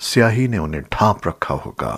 سیاہی نے انہیں ڈھانپ رکھا ہوگا۔